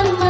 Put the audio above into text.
Allah